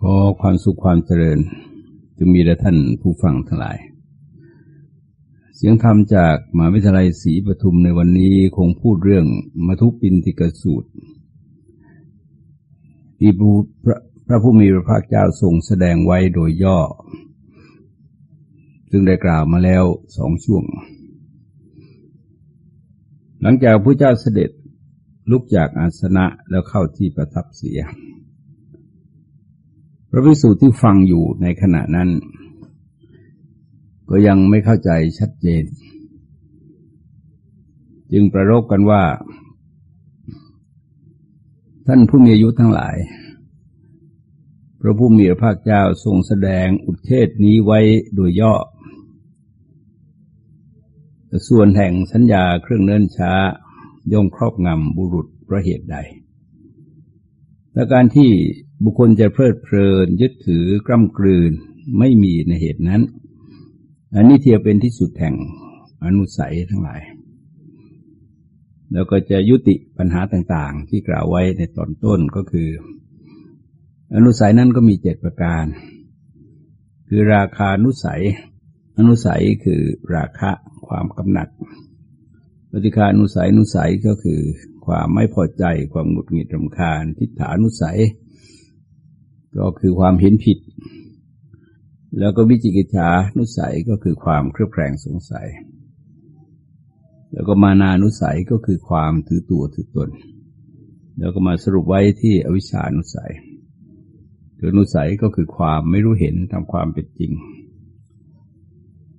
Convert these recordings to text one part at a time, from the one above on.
ขอความสุขความเจริญจะมีแด่ท่านผู้ฟังทั้งหลาย เสียงธรรมจากมหาวิทยาลัยศรีปทุมในวันนี้คงพูดเรื่องมทุปินติกสูตรที่พระพระผู้มีพระภาคเจ้าทรงแสดงไว้โดยย่อ ซึ่งได้กล่าวมาแล้วสองช่วง หลังจากพระเจ้าเสด็จลุกจากอาสนะแล้วเข้าที่ประทับเสีย ระภิกษุที่ฟังอยู่ในขณะนั้น ก็ยังไม่เข้าใจชัดเจน จึงประรบกันว่า ท่านผู้มีอายุทั้งหลาย พระผู้มีพระภาคเจ้าทรงแสดงอุเทศนี้ไว้โดยย่อ ส่วนแห่งสัญญาเครื่องเนิ่นช้า ย่อมครอบงำบุรุษเพราะเหตุใดและการที่ บุคคลจะเพลิดเพลิน ยึดถือกล้ำกลืนไม่มีในเหตุนั้น อันนี้เทียบเป็นที่สุดแห่งอนุสัยทั้งหลาย แล้วก็จะยุติปัญหาต่างๆ ที่กล่าวไว้ในตอนต้นก็คือ อนุสัยนั้นก็มีเจ็ดประการ คือราคานุสัย อนุสัยคือราคะความกำหนัดปฏิคานุสัยนุสัยก็คือ ความไม่พอใจความหงุดหงิดรำคาญทิฏฐานุสัย ก็คือความเห็นผิด แล้วก็วิจิกิจฉานุสัยก็คือความเครือบแคลงสงสัย แล้วก็มานานุสัยก็คือความถือตัวถือตน แล้วก็มาสรุปไว้ที่อวิชานุสัยคือนุสัยก็คือความไม่รู้เห็นตามความเป็นจริง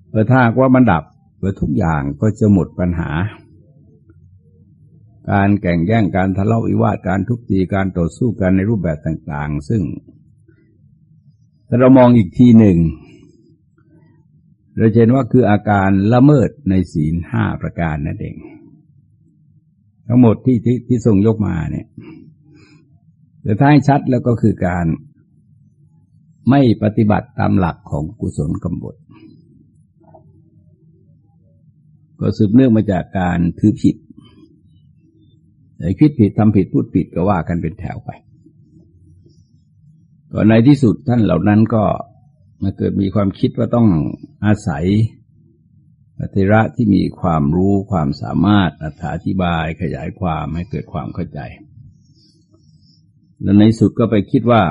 เมื่อถ้าว่ามันดับเมื่อทุกอย่างก็จะหมดปัญหา การแข่งแย่งการทะเลาะวิวาทการทุบตีการต่อสู้กันในรูปแบบต่าง ๆ ซึ่ง ถ้าเรามองอีกทีหนึ่ง เราเห็นว่าคืออาการละเมิดในศีลห้าประการนั่นเอง ทั้งหมดที่ที่ที่ทรงยกมาเนี่ยแต่ท้ายชัดแล้วก็คือการไม่ปฏิบัติตามหลักของกุศลกรรมบทก็สืบเนื่องมาจากการถือผิดคิดผิดทำผิดพูดผิดก็ว่ากันเป็นแถวไป ก็ในที่สุดท่านเหล่านั้นก็มาเกิดมีความคิดว่าต้องอาศัยปฏิระที่มีความรู้ความสามารถอธิบายขยายความให้เกิดความเข้าใจ แล้วในสุดก็ไปคิดว่า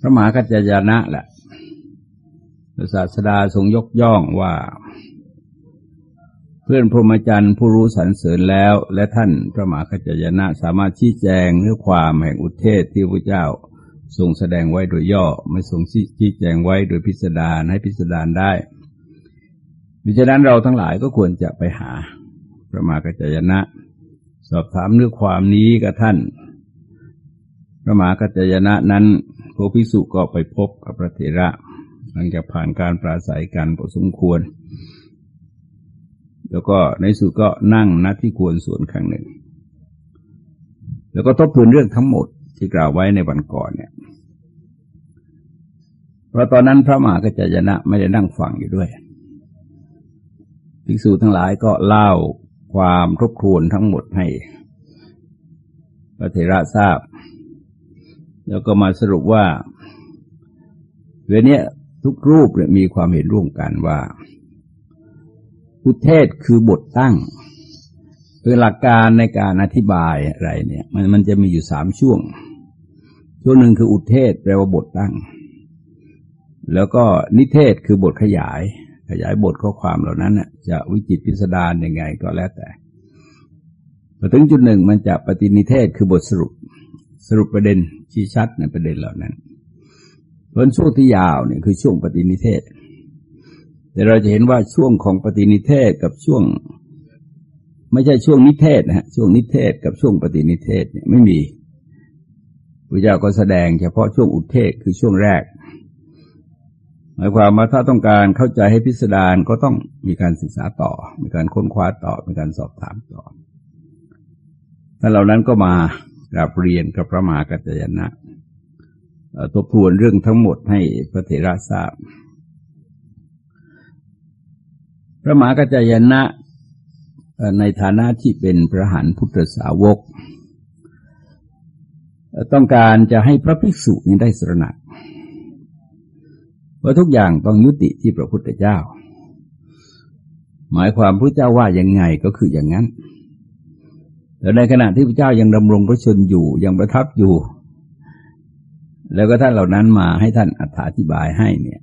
พระมหากัจจายนะแหละศาสดาทรงยกย่องว่า พื่อนพรหมจรรย์ผู้รู้สรรเสริญแล้ว และท่านพระมหากัจจายนะสามารถชี้แจงเรื่องความแห่งอุเทศที่พระเจ้าทรงแสดงไว้โดยย่อไม่ทรงชี้แจงไว้โดยพิสดารให้พิสดารได้ดังนั้นเราทั้งหลายก็ควรจะไปหาพระมหากจายนะ สอบถามเรื่องความนี้กับท่าน พระมหากจายนะนั้นพระพิสุก็ไปพบกับพระเถระ หลังจากผ่านการปราศัยกันพอสมควร แล้วก็ในสุดก็นั่งนัดที่ควรส่วนข้งหนึ่ง แล้วก็ทบทวนเรื่องทั้งหมดที่กล่าวไว้ในวันก่อนเนี่ย เพราะตอนนั้นพระมหากัจจยนะไม่ได้นั่งฟังอยู่ด้วย ภิกษุทั้งหลายก็เล่าความทบทวนทั้งหมดให้พระเถระทราบ แล้วก็มาสรุปว่าเวลนี้ทุกรูปเนี่ยมีความเห็นร่วมกันว่า อุเทศคือบทตั้ง คือหลักการในการอธิบายอะไรเนี่ย มันมันจะมีอยู่สามช่วง ช่วงหนึ่งคืออุเทศแปลว่าบทตั้ง แล้วก็นิเทศคือบทขยาย ขยายบทข้อความเหล่านั้นจะวิจิตพิสดารยังไงก็แล้วแต่พอถึงจุดหนึ่งมันจะปฏินิเทศคือบทสรุป สรุปประเด็นชี้ชัดในประเด็นเหล่านั้นเพราะช่วงที่ยาวเนี่ยคือช่วงปฏินิเทศ แต่เราจะเห็นว่าช่วงของปฏินิเทศกับช่วง ไม่ใช่ช่วงนิเทศนะฮะช่วงนิเทศกับช่วงปฏินิเทศเนี่ยไม่มีพระเจ้าก็แสดงเฉพาะช่วงอุเทศคือช่วงแรก หมายความว่าถ้าต้องการเข้าใจให้พิสดารก็ต้องมีการศึกษาต่อ มีการค้นคว้าต่อ มีการสอบถามต่อท่านเหล่านั้นก็มากราบเรียนกับพระมหากัจจยนะทบทวนเรื่องทั้งหมดให้พระเถระทราบ พระมหากัจจยนะในฐานะที่เป็นพระหันพุทธสาวก ต้องการจะให้พระภิกษุนี้ได้สรณะว่าทุกอย่างต้องยุติที่พระพุทธเจ้า หมายความพระเจ้าว่ายังไงก็คืออย่างนั้นแต่ในขณะที่พระเจ้ายังดำรงพระชนอยู่ยังประทับอยู่ แล้วก็ท่านเหล่านั้นมาให้ท่านอธิบายให้เนี่ย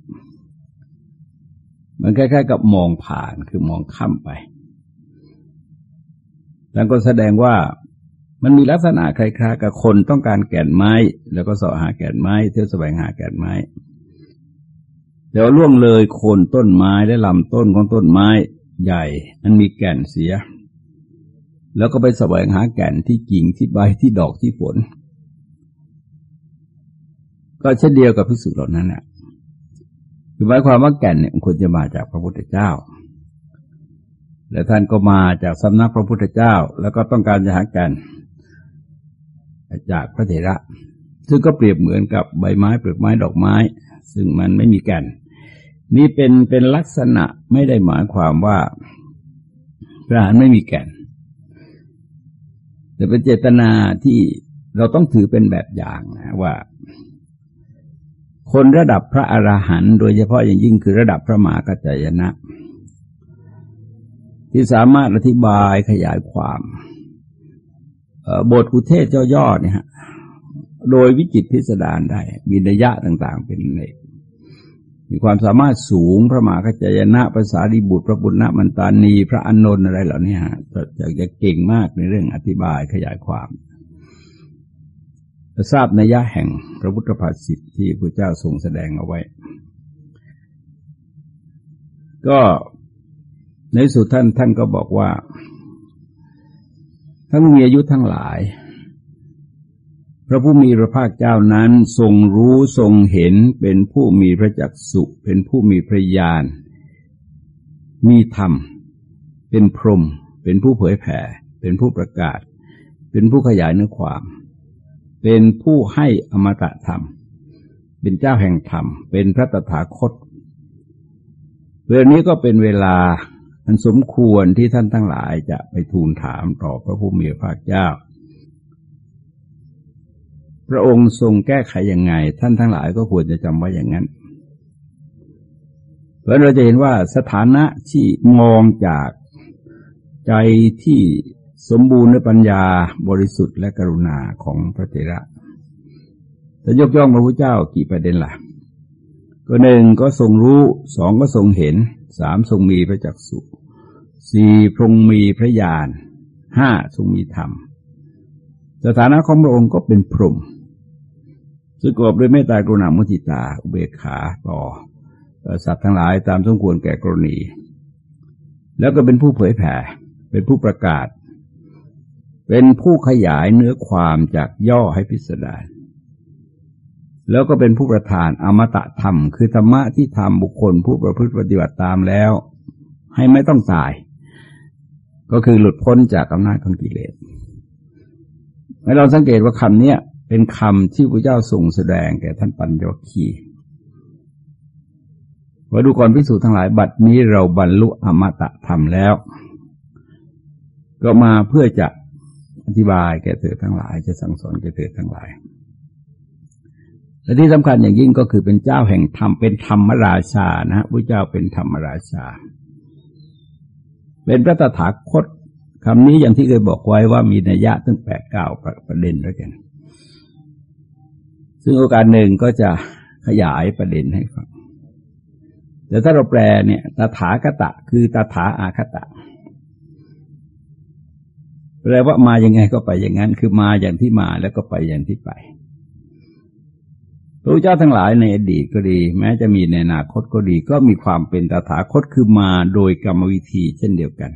มันคล้ายๆ กับมองผ่านคือมองข้ามไปแล้วก็แสดงว่ามันมีลักษณะคล้ายๆกับคนต้องการแก่นไม้ แล้วก็สอหาแก่นไม้เที่ยวแสวงหาแก่นไม้เดี๋ยวล่วงเลยโคนต้นไม้และลำต้นของต้นไม้ใหญ่ มันมีแก่นเสีย แล้วก็ไปแสวงหาแก่นที่กิ่งที่ใบที่ดอกที่ผล ก็เช่นเดียวกับพิสุเหล่านั้นแหละ คือหมายความว่าแก่นเนี่ยควรจะมาจากพระพุทธเจ้า และท่านก็มาจากสำนักพระพุทธเจ้า แล้วก็ต้องการจะหาแก่นจากพระเถระ ซึ่งก็เปรียบเหมือนกับใบไม้เปลือกไม้ดอกไม้ ซึ่งมันไม่มีแก่น นี่เป็นเป็นลักษณะไม่ได้หมายความว่าพระหารไม่มีแก่น แต่เป็นเจตนาที่เราต้องถือเป็นแบบอย่างนะว่า คนระดับพระอราหันต์โดยเฉพาะอย่างยิ่งคือระดับพระมหากัจจายนะ ที่สามารถอธิบายขยายความบทอุเทศย่อๆเนี่ยโดยวิจิตพิสดารได้มีนัยยะต่าง ๆ เป็นเอกมีความสามารถสูงพระมหากัจจยนะภาษาดิบุตรพระบุญนะมันตานี พระอนนท์อะไรเหล่านี้ฮะจะจะเก่งมากในเรื่องอธิบายขยายความ ทราบนัยยะแห่งพระพุทธภาษิตที่พระเจ้าทรงแสดงเอาไว้ ก็ในสุดท่านท่านก็บอกว่า ทั้งมีอายุทั้งหลาย พระผู้มีพระภาคเจ้านั้นทรงรู้ทรงเห็นเป็นผู้มีพระจักสุเป็นผู้มีพระญาณมีธรรม เป็นพรหมเป็นผู้เผยแผ่ เป็นผู้ประกาศ เป็นผู้ขยายเนื้อความ เป็นผู้ให้อมตะธรรม เป็นเจ้าแห่งธรรม เป็นพระตถาคต เวลานี้ก็เป็นเวลามันสมควรที่ท่านทั้งหลายจะไปทูลถามต่อพระผู้มีพระเจ้า พระองค์ทรงแก้ไขยังไง ท่านทั้งหลายก็ควรจะจำไว้อย่างนั้น เพราะเราจะเห็นว่าสถานะที่มองจากใจที่ สมบูรณ์ด้วยปัญญาบริสุทธิ์และกรุณาของพระเถระจะยกย่องพระพุทธเจ้ากี่ประเด็นล่ะ ก็หนึ่งก็ทรงรู้สองก็ทรงเห็นสามทรงมีพระจักสุสี่พรงมีพระญาณห้าทรงมีธรรม สถานะของพระองค์ก็เป็นพรหมซึ่งกอบด้วยเมตตากรุณามุทิตา อุเบกขาต่อสัตว์ทั้งหลายตามสมควรแก่กรณี แล้วก็เป็นผู้เผยแผ่ เป็นผู้ประกาศ เป็นผู้ขยายเนื้อความจากย่อให้พิสดารแล้วก็เป็นผู้ประทานอมตะธรรม คือธรรมะที่ทำบุคคลผู้ประพฤติปฏิบัติตามแล้ว ให้ไม่ต้องตาย ก็คือหลุดพ้นจากอำนาจของกิเลสให้เราสังเกตว่าคำนี้เป็นคำที่พระเจ้าทรงแสดงแก่ท่านปัญญคีว่าดูก่อนพิสูจน์ทั้งหลายบัดนี้เราบรรลุอมตะธรรมแล้ว ก็มาเพื่อจะ ธิบายแก่เธอทั้งหลาย จะสั่งสอนแก่เธอทั้งหลาย และที่สำคัญอย่างยิ่งก็คือเป็นเจ้าแห่งธรรมเป็นธรรมราชานะพระเจ้าเป็นธรรมราชา เป็นพระตถาคตคำนี้อย่างที่เคยบอกไว้ว่ามีนัยยะตั้งแปดเก้าประเด็นด้วยกัน ซึ่งโอกาสหนึ่งก็จะขยายประเด็นให้ฟังแต่ถ้าเราแปลเนี่ยตถาคตะ คือตถาอาคตะ แปลว่ามายังไงก็ไปอย่างนั้น คือมาอย่างที่มาแล้วก็ไปอย่างที่ไปพระเจ้าทั้งหลายในอดีตก็ดี แม้จะมีในอนาคตก็ดี ก็มีความเป็นตถาคตคือมาโดยกรรมวิธีเช่นเดียวกัน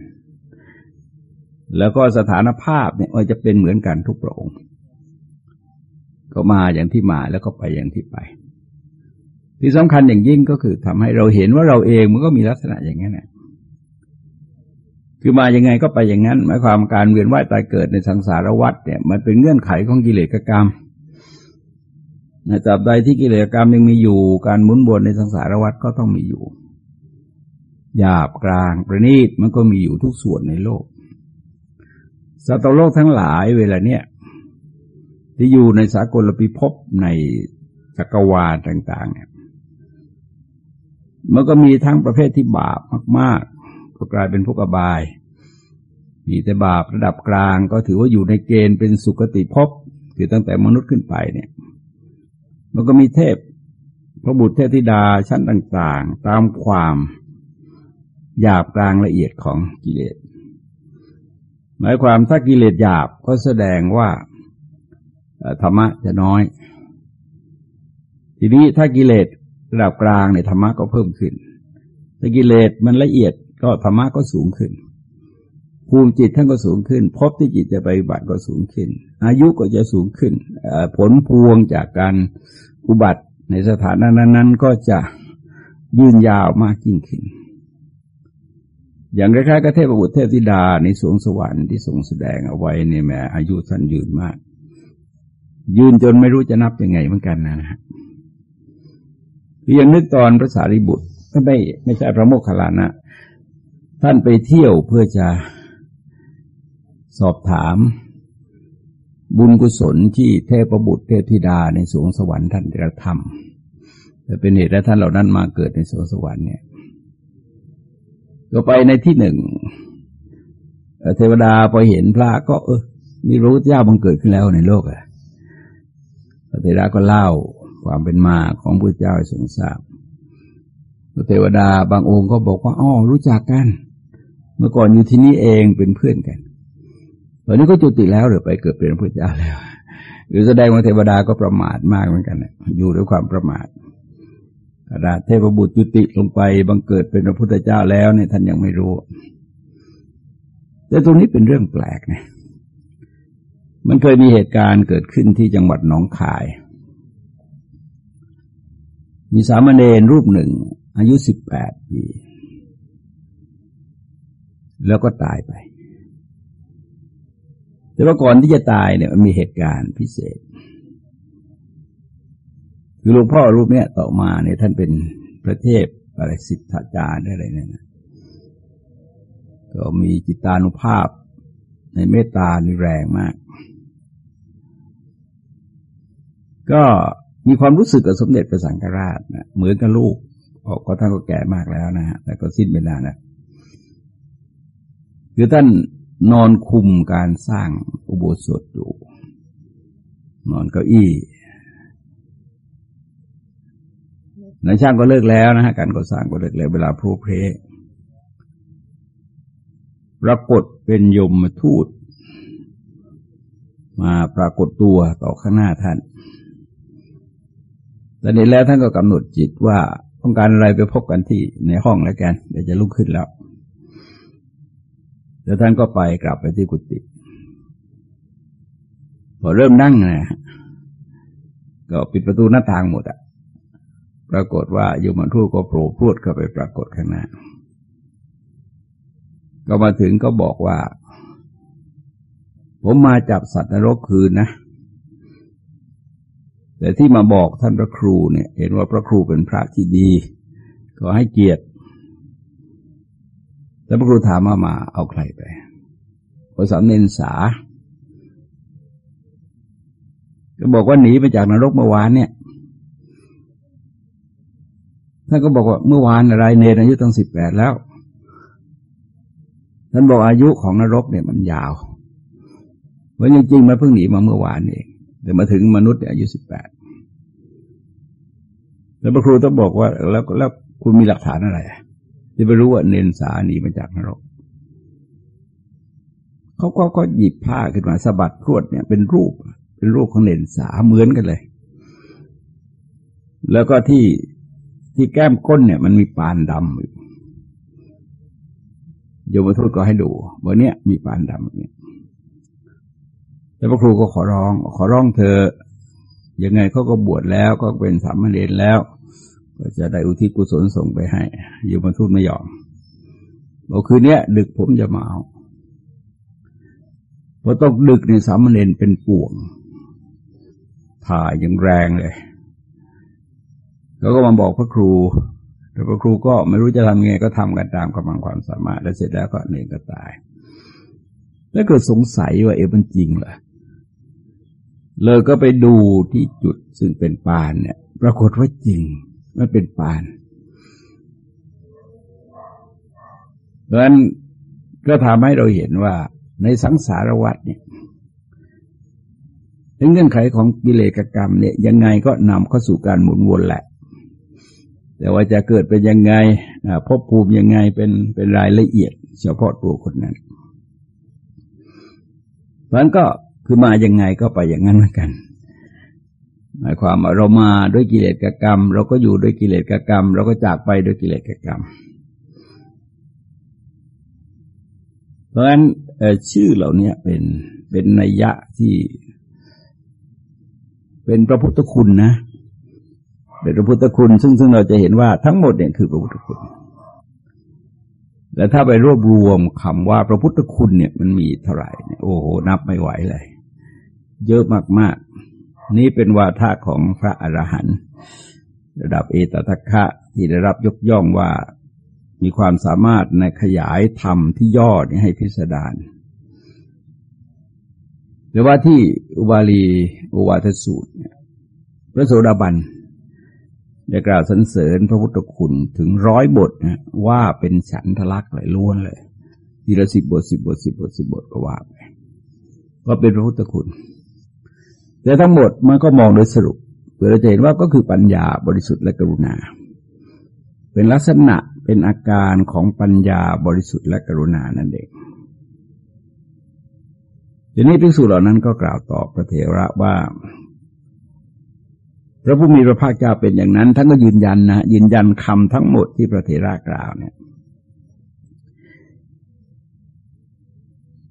แล้วก็สถานภาพเนี่ยจะเป็นเหมือนกันทุกพระองค์ ก็มาอย่างที่มาแล้วก็ไปอย่างที่ไป ที่สำคัญอย่างยิ่งก็คือทำให้เราเห็นว่าเราเองมันก็มีลักษณะอย่างนั้นแหละ คือมาอย่างไงก็ไปอย่างนั้น หมายความการเวียนว่ายตายเกิดในสังสารวัฏเนี่ย มันเป็นเงื่อนไขของกิเลสกรรมจับใดที่กิเลสกรรมยังมีอยู่ การหมุนวนในสังสารวัฏก็ต้องมีอยู่ หยาบกลางประณีตมันก็มีอยู่ทุกส่วนในโลกสัตว์โลกทั้งหลายเวลาเนี้ยที่อยู่ในสากลพิภพในจักรวาลต่าง ๆ เนี่ย มันก็มีทั้งประเภทที่บาปมากๆ ก็กลายเป็นพวกอบาย มีแต่บาประดับกลางก็ถือว่าอยู่ในเกณฑ์เป็นสุคติภพคือตั้งแต่มนุษย์ขึ้นไปเนี่ย มันก็มีเทพ พระบุตรเทพธิดาชั้นต่าง ๆ ตามความหยาบกลางละเอียดของกิเลส หมายความถ้ากิเลสหยาบก็แสดงว่าธรรมะจะน้อย ทีนี้ถ้ากิเลสระดับกลางเนี่ยธรรมะก็เพิ่มขึ้นถ้ากิเลสมันละเอียด ก็ธรรมะก็สูงขึ้น ภูมิจิตท่านก็สูงขึ้น พบที่จิตจะไปบัติก็สูงขึ้น อายุก็จะสูงขึ้น ผลพวงจากการอุบัติในสถานะนั้น ๆ ก็จะยืนยาวมากยิ่งขึ้น อย่างคล้ายๆกับเทพบุตรเทพธิดาในสวงสวรรค์ที่ทรงแสดงเอาไว้ในแม้อายุท่านยืนมาก ยืนจนไม่รู้จะนับยังไงเหมือนกันนะฮะยังนึกตอนพระสารีบุตรก็ไม่ไม่ใช่พระโมคคัลลานะ ท่านไปเที่ยวเพื่อจะสอบถาม บุญกุศลที่เทพบุตรเทพธิดาในสวงสวรรค์ท่านกระทำแต่เป็นเหตุและท่านเหล่านั้นมาเกิดในสวงสวรรค์เนี่ยก็ไปในที่หนึ่งเทวดาพอเห็นพระก็ เออนี่รู้เจ้าบังเกิดขึ้นแล้วในโลกอะเทวดาก็เล่าความเป็นมาของพระเจ้าทรงทราบพรเทวดาบางองค์ก็บอกว่าอ๋อรู้จักกัน มื่อก่อนอยู่ที่นี่เองเป็นเพื่อนกันตอนนี้ก็จุติแล้วหรือไปเกิดเป็นพระเจ้าแล้วหรือแสดงว่าเทวดาก็ประมาทมากเหมือนกันอยู่ด้วยความประมาทกระดาเทพบุตรจุติลงไปบังเกิดเป็นพระพุทธเจ้าแล้วเนี่ยท่านยังไม่รู้ แต่ตรงนี้เป็นเรื่องแปลกนะมันเคยมีเหตุการณ์เกิดขึ้นที่จังหวัดหนองคาย มีสามเณรรูปหนึ่ง อายุสิบแปดปี แล้วก็ตายไป แต่ว่าก่อนที่จะตายเนี่ยมันมีเหตุการณ์พิเศษ คือหลวงพ่อรูปเนี้ยต่อมาเนี่ยท่านเป็นพระเทพอะไรสิทธาจารย์อะไรเนี่ยนะก็มีจิตานุภาพในเมตตานี่แรงมาก ก็มีความรู้สึกกับสมเด็จพระสังฆราชนะเหมือนกับลูกออกก็ท่านก็แก่มากแล้วนะฮะแต่ก็สิ้นไปนานแล้ว คือท่านนอนคุมการสร้างอุโบสถอยู่ นอนเก้าอี้นายช่างก็เลิกแล้วนะฮะการก่อสร้างก็เลิกแล้วเวลาพรูเพรปรากฏเป็นยมทูต มาปรากฏตัวต่อข้างหน้าท่านตอนนี้แล้วท่านก็กำหนดจิตว่าต้องการอะไรไปพบกันที่ในห้องแล้วกันเดี๋ยวจะลุกขึ้นแล้ว แล้วท่านก็ไปกลับไปที่กุฏิพอเริ่มนั่งนะก็ปิดประตูหน้าต่างหมดอะปรากฏว่าโยมทูตก็โผล่พรวดเข้าไปปรากฏข้างหน้า ก็มาถึงก็บอกว่า ผมมาจับสัตว์นรกคืนนะแต่ที่มาบอกท่านพระครูเนี่ย เห็นว่าพระครูเป็นพระที่ดี ก็ให้เกียรติ แล้วพระครูถามมามาเอาใครไปพระสามเณรสา ก็บอกว่าหนีไปจากนรกเมื่อวานเนี่ยท่านก็บอกว่าเมื่อวานอะไรเนรอายุตั้งสิบแปดแล้ว ท่านบอกอายุของนรกเนี่ยมันยาวว่าจริงๆมาเพิ่งหนีมาเมื่อวานเองแต่มาถึงมนุษย์อายุสิบแปดแล้วพระครูต้องบอกว่าแล้วแล้วคุณมีหลักฐานอะไร ที่ไปรู้ว่าเนนสาหนีมาจากนรกเขาก็ก็หยิบผ้าขึ้นมาสะบัดพรวดเนี่ยเป็นรูป เป็นรูปของเนนสาเหมือนกันเลย แล้วก็ที่ที่แก้มก้นเนี่ย มันมีปานดำอยู่โยมทูตก็ให้ดูว่าเนี้ยมีปานดำแบบนี้แต่พระครูก็ขอร้อง ขอร้องเธอยังไงเขาก็บวชแล้วก็เป็นสามเณรแล้ว ก็จะได้อุทิศกุศลส่งไปให้อยู่มทูตไม่ยอมบอกคืนนี้ดึกผมจะมาเอาพอตกดึกเนี่ยสามเณรเป็นป่วง ถ่ายอย่างแรงเลยเขาก็มาบอกพระครู แต่พระครูก็ไม่รู้จะทำไงก็ทำกันตามกำลังความสามารถ แล้วเสร็จแล้วก็เนรก็ตาย แล้วเกิดสงสัยว่าเออมันจริงเหรอเลยก็ไปดูที่จุดซึ่งเป็นปานเนี่ย ปรากฏว่าจริง มันเป็นปาน เพราะฉะนั้นก็ทำให้เราเห็นว่าในสังสารวัฏเนี่ยเงื่อนไขของกิเลสกรรมเนี่ยยังไงก็นำเข้าสู่การหมุนวนแหละ แต่ว่าจะเกิดเป็นยังไงพบภูมิยังไงเป็นเป็นรายละเอียด เฉพาะตัวคนนั้น เพราะนั้นก็คือมาอยังไงก็ไปอย่างนั้นเหมือนกัน หมายความว่าเรามาด้วยกิเลสกกรรม เราก็อยู่ด้วยกิเลสกกรรม เราก็จากไปด้วยกิเลสกกรรม เพราะฉะนั้นชื่อเหล่านี้เป็นเป็นนัยยะที่เป็นพระพุทธคุณนะ เป็นพระพุทธคุณ ซึ่งซึ่งเราจะเห็นว่าทั้งหมดเนี่ยคือพระพุทธคุณ และถ้าไปรวบรวมคำว่าพระพุทธคุณเนี่ยมันมีเท่าไหร่เนี่ยโอ้โหนับไม่ไหวเลย เยอะมากๆ นี่เป็นวาทะของพระอรหันต์ระดับเอตทัคคะที่ได้รับยกย่องว่ามีความสามารถในขยายธรรมที่ย่อนี่ให้พิสดารหรือว่าที่อุบาลีอุวาทสูตรพระโสดาบันได้กล่าวสรรเสริญพระพุทธคุณถึงร้อยบทนะว่าเป็นฉันทลักษ์เลยล้วนเลยทีละสิบบทสิบบทสิบบทสิบบทก็ว่าไปก็เป็นพระพุทธคุณ แต่ทั้งหมดมันก็มองโดยสรุปเพื่อเราจะเห็นว่าก็คือปัญญาบริสุทธิ์และกรุณา เป็นลักษณะเป็นอาการของปัญญาบริสุทธิ์และกรุณานั่นเองทีนี้ภิกษุเหล่านั้นก็กล่าวตอบพระเถระว่า พระผู้มีพระภาคเจ้าเป็นอย่างนั้นท่านก็ยืนยันนะยืนยันคำทั้งหมดที่พระเถระกล่าวเนี่ย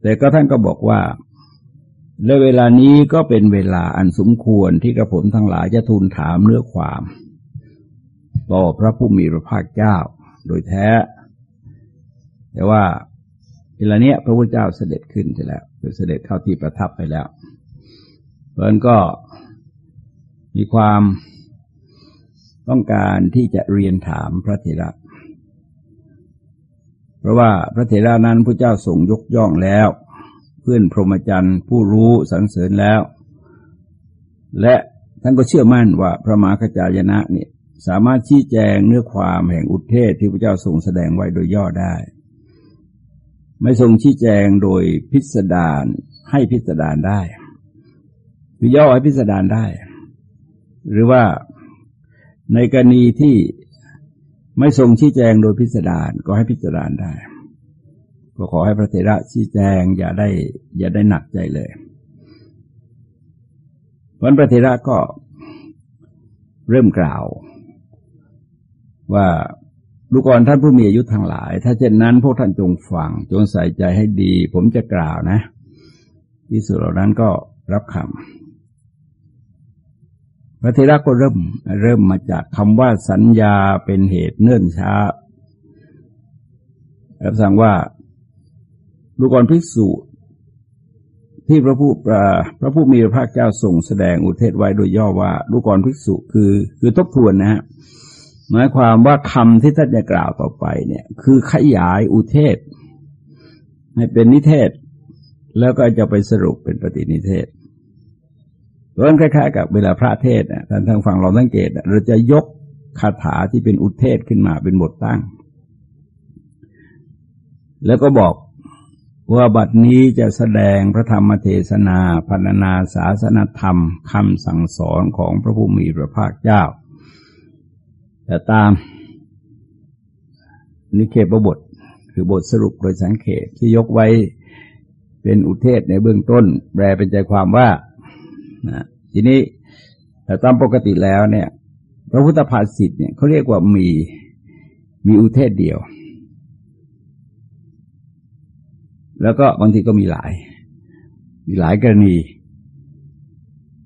แต่ก็ท่านก็บอกว่า และเวลานี้ก็เป็นเวลาอันสมควรที่กระผมทั้งหลายจะทูลถามเนื้อความ ต่อพระผู้มีพระภาคเจ้าโดยแท้ แต่ว่าเวลาเนี้ยพระพุทธเจ้าเสด็จขึ้นไปแล้วคือเสด็จเข้าที่ประทับไปแล้วเพราะนั้นก็มีความต้องการที่จะเรียนถามพระเถระ เพราะว่าพระเถระนั้นพระเจ้าส่งยกย่องแล้ว เพื่อนพรหมจรรย์ผู้รู้สรรเสริญแล้ว และท่านก็เชื่อมั่นว่าพระมหาขจายนะเนี่ยสามารถชี้แจงเนื้อความแห่งอุทเทศที่พระเจ้าทรงแสดงไว้โดยย่อได้ ไม่ทรงชี้แจงโดยพิสดารให้พิสดารได้คือย่อให้พิสดารได้ หรือว่าในกรณีที่ไม่ทรงชี้แจงโดยพิสดารก็ให้พิสดารได้ ก็ขอให้พระเถระชี้แจงอย่าได้ อย่าได้หนักใจเลยวันพระเถระก็เริ่มกล่าว ว่าดูก่อนท่านผู้มีอายุทั้งหลาย ถ้าเช่นนั้นพวกท่านจงฟัง จงใส่ใจให้ดี ผมจะกล่าวนะที่สุดเหล่านั้นก็รับคำพระเทระก็เริ่ม เริ่มมาจากคำว่าสัญญาเป็นเหตุเนื่องช้ารับสั่งว่า ดูก่อนภิกษุที่พระผู้พระผู้มีพระภาคเจ้าส่งแสดงอุเทศไว้โดยย่อว่าดูก่อนภิกษุคือคือทบทวนนะฮะหมายความว่าคำที่ท่านจะกล่าวต่อไปเนี่ย คือขยายอุเทศ ให้เป็นนิเทศ แล้วก็จะไปสรุปเป็นปฏินิเทศเพราะนั้นคล้ายๆกับเวลาพระเทศท่านทางฝั่งเราสังเกตเราจะยกคาถาที่เป็นอุเทศขึ้นมาเป็นบทตั้ง แล้วก็บอก ว่าบัดนี้จะแสดงพระธรรมเทศนาพันนาศาสนธรรมคำสั่งสอนของพระผู้มีพระภาคเจ้า แต่ตามนิเคปบท คือบทสรุปโดยสังเขปที่ยกไว้เป็นอุเทศในเบื้องต้น แปลเป็นใจความว่าทีนี้แต่ตามปกติแล้วเนี่ย พระพุทธภาษิตเนี่ยเขาเรียกว่ามีมีอุเทศเดียว แล้วก็บางทีก็มีหลาย มีหลายกรณี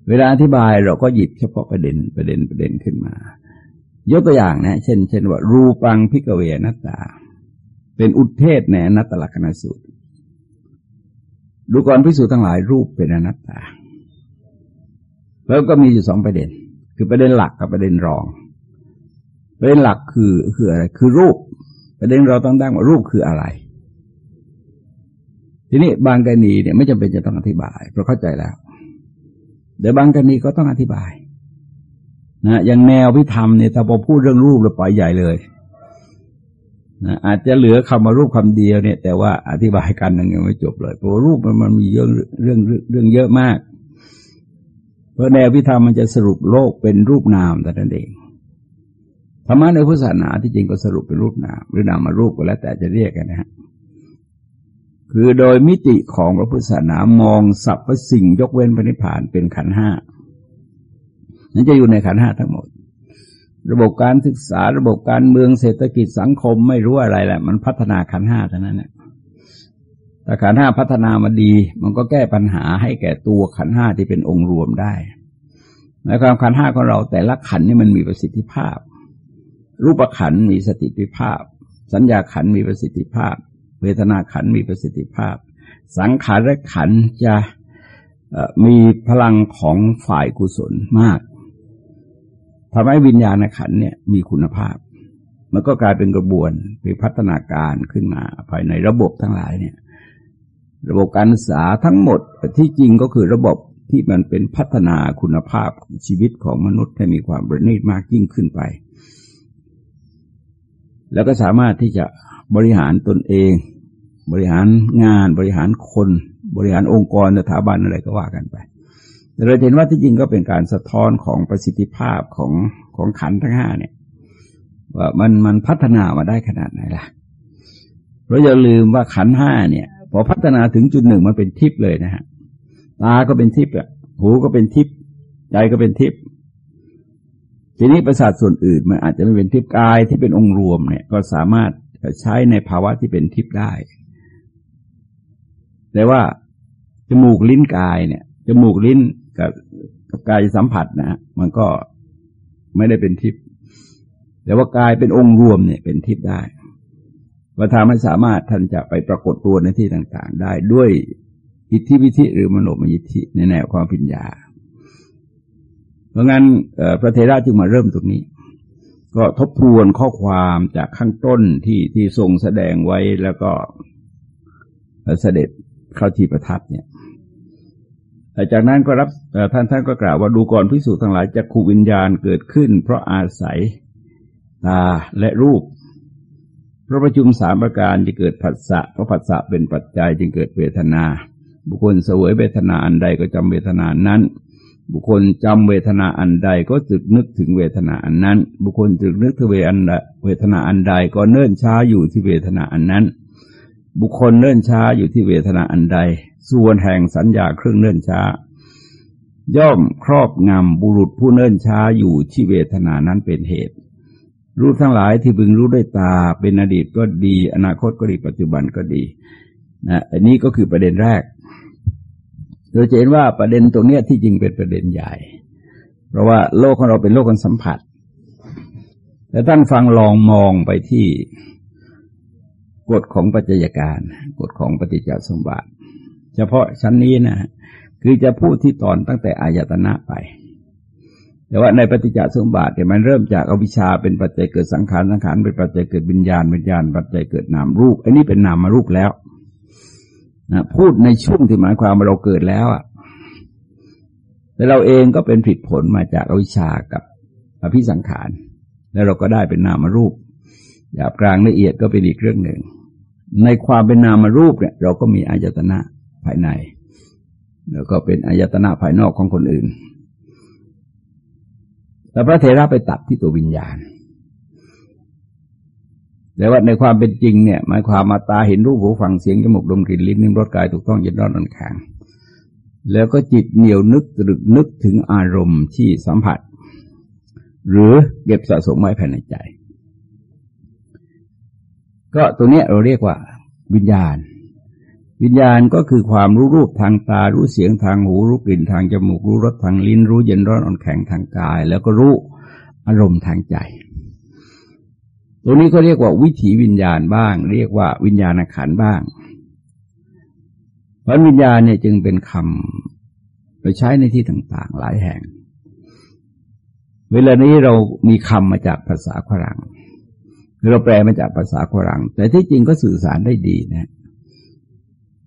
เวลาอธิบายเราก็หยิบเฉพาะประเด็นประเด็นประเด็นขึ้นมา ยกตัวอย่างนะ เช่น เช่นว่า รูปังพิกเวนัตตา เป็นอุเทศในอนัตตลักษณสูตร ดูก่อนพิสูจน์ทั้งหลายรูปเป็นอนัตตา แล้วก็มีอยู่สองประเด็น คือประเด็นหลักกับประเด็นรอง ประเด็นหลักคือคืออะไร คือรูป ประเด็นเราต้องตั้งว่ารูปคืออะไร ทีนี้บางกรณีเนี่ยไม่จำเป็นจะต้องอธิบาย เพราะเข้าใจแล้วแต่บางกรณีก็ต้องอธิบายนะอย่างแนวพิธรรมเนี่ยถ้าพอพูดเรื่องรูปเราปล่อยใหญ่เลยนะอาจจะเหลือคำมารูปคำเดียวเนี่ย แต่ว่าอธิบายกันยังไม่จบเลยเพราะรูปมันมันมีเรื่องเรื่องเรื่องเยอะมาก เพราะแนวพิธรรมมันจะสรุปโลกเป็นรูปนามแต่นั้นเองธรรมะในพุทธศาสนาที่จริงก็สรุปเป็นรูปนาม หรือนามารูปก็แล้วแต่จะเรียกกันนะฮะ คือโดยมิติของพระพุทธศาสนามองสรรพสิ่งยกเว้นพระนิพพานเป็นขันห้านั้นจะอยู่ในขันห้าทั้งหมด ระบบการศึกษาระบบการเมืองเศรษฐกิจสังคมไม่รู้อะไรแหละ มันพัฒนาขันห้าเท่านั้นแหละแต่ขันห้าพัฒนามาดี มันก็แก้ปัญหาให้แก่ตัวขันห้าที่เป็นองค์รวมได้ในความขันห้าของเราแต่ละขันนี่มันมีประสิทธิภาพ รูปขันมีสติปิภาพ สัญญาขันมีประสิทธิภาพ เวทนาขันมีประสิทธิภาพ สังขารขันจะมีพลังของฝ่ายกุศลมากทำให้วิญญาณขันเนี่ยมีคุณภาพ มันก็กลายเป็นกระบวนเป็นพัฒนาการขึ้นมาภายในระบบทั้งหลายเนี่ย ระบบการศึกษาทั้งหมดที่จริงก็คือระบบที่มันเป็นพัฒนาคุณภาพของชีวิตของมนุษย์ให้มีความประณีตมากยิ่งขึ้นไป แล้วก็สามารถที่จะบริหารตนเอง บริหารงานบริหารคน บริหารองค์กรสถาบันอะไรก็ว่ากันไปแต่เราเห็นว่าที่จริงก็เป็นการสะท้อนของประสิทธิภาพของของขันทั้งห้าเนี่ย ว่ามันมันพัฒนามาได้ขนาดไหนล่ะเราอย่าลืมว่าขันห้าเนี่ย พอพัฒนาถึงจุดหนึ่งมันเป็นทิพย์เลยนะฮะตาก็เป็นทิพย์อะหูก็เป็นทิพย์ใจก็เป็นทิพย์ ทีนี้ประสาทส่วนอื่นมันอาจจะไม่เป็นทิพย์กายที่เป็นองค์รวมเนี่ย ก็สามารถใช้ในภาวะที่เป็นทิพย์ได้ แต่ว่าจมูกลิ้นกายเนี่ยจมูกลิ้นกับกับกายสัมผัสนะฮะมันก็ไม่ได้เป็นทิพย์แต่ว่ากายเป็นองค์รวมเนี่ยเป็นทิพย์ได้ว่าทำให้สามารถท่านจะไปปรากฏตัวในที่ต่าง ๆ ได้ด้วยอิทธิวิธิหรือมโนมยิทธิในแนวความปัญญา ราะงั้นพระเทระจึงมาเริ่มตรงนี้ ก็ทบทวนข้อความจากข้างต้นที่ที่ทรงแสดงไว้แล้วก็เสด็จเข้าที่ประทับเนี่ยจากนั้นก็รับท่านท่านก็กล่าวว่าดูก่อนพิสูจน์ทั้งหลายจะขูวิญญาณเกิดขึ้น เพราะอาศัยตาและรูปเพราะประชุมสามประการจะเกิดผัสสะเพราะผัสสะเป็นปัจจัยจึงเกิดเวทนา บุคคลเสวยเวทนาอันใดก็จำเวทนานั้น บุคคลจำเวทนาอันใดก็จึกนึกถึงเวทนาอันนั้น บุคคลจึกนึกถึงเวอันเวทนาอันใดก็เนิ่นช้าอยู่ที่เวทนาอันนั้น บุคคลเนิ่นช้าอยู่ที่เวทนาอันใด ส่วนแห่งสัญญาเครื่องเนิ่นช้า ย่อมครอบงำบุรุษผู้เนิ่นช้าอยู่ที่เวทนานั้นเป็นเหตุ รู้ทั้งหลายที่พึงรู้ด้วยตาเป็นอดีตก็ดี อนาคตก็ดีปัจจุบันก็ดีนะอันนี้ก็คือประเด็นแรก เราจะเห็นว่าประเด็นตรงนี้ที่จริงเป็นประเด็นใหญ่ เพราะว่าโลกของเราเป็นโลกกันสัมผัส แต่ท่านฟังลองมองไปที่กฎของปัจจัยการกฎของปฏิจจสมบัติ เฉพาะชั้นนี้นะคือจะพูดที่ตอนตั้งแต่อายตนะไป แต่ว่าในปฏิจจสมบัติเนี่ยมันเริ่มจากอวิชชาเป็นปัจจัยเกิดสังขารสังขารเป็นปัจจัยเกิดวิญญาณวิญญาณปัจจัยเกิดนามรูป อันนี้เป็นนามมารูปแล้ว นะพูดในช่วงที่หมายความว่าเราเกิดแล้วอะแต่เราเองก็เป็นผิดผลมาจากอวิชากับอภิสังขาร แล้วเราก็ได้เป็นนามารูปหยาบกลางละเอียดก็เป็นอีกเรื่องหนึ่ง ในความเป็นนามารูปเนี่ย เราก็มีอายตนะภายใน แล้วก็เป็นอายตนะภายนอกของคนอื่น แต่พระเถระไปตัดที่ตัววิญญาณ แต่ว่าในความเป็นจริงเนี่ยหมายความมาตาเห็นรูปหูฟังเสียงจมูกดมกลิ่นลิ้นนิ้มรสกายถูกต้องเย็นร้อนนอนแข็งแล้วก็จิตเหนียวนึกตรึกนึกถึงอารมณ์ที่สัมผัส หรือเก็บสะสมไว้ภายในใจ ก็ตัวเนี้ยเราเรียกว่าวิญญาณ วิญญาณก็คือความรู้รูปทางตา รู้เสียงทางหู รู้กลิ่นทางจมูก รู้รสทางลิ้น รู้เย็นร้อนอ่อนแข็งทางกาย แล้วก็รู้อารมณ์ทางใจ ตัวนี้ก็เรียกว่าวิถีวิญญาณบ้าง เรียกว่าวิญญาณขันบ้างเพราะวิญญาณเนี่ยจึงเป็นคำไปใช้ในที่ต่างๆ หลายแห่ง เวลานี้เรามีคำมาจากภาษาฝรั่งเราแปลมาจากภาษาฝรั่งแต่ที่จริงก็สื่อสารได้ดีนะ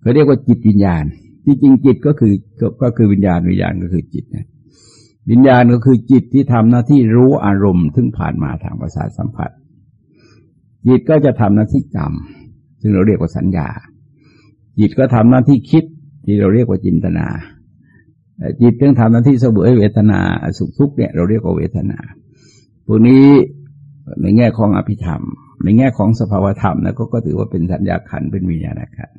เขาเรียกว่าจิตวิญญาณ ที่จริงจิตก็คือก็คือวิญญาณวิญญาณก็คือจิตนะวิญญาณก็คือจิตที่ทำหน้าที่รู้อารมณ์ซึ่งผ่านมาทางประสาทสัมผัส จิตก็จะทำหน้าที่จำซึ่งเราเรียกว่าสัญญา จิตก็ทำหน้าที่คิด ที่เราเรียกว่าจินตนาจิตต้องทำหน้าที่เสวยเวทนาสุขทุกข์เนี่ยเราเรียกว่าเวทนาพวกนี้ในแง่ของอภิธรรม ในแง่ของสภาวธรรมนะก็ถือว่าเป็นสัญญาขันเป็นวิญญาณขัน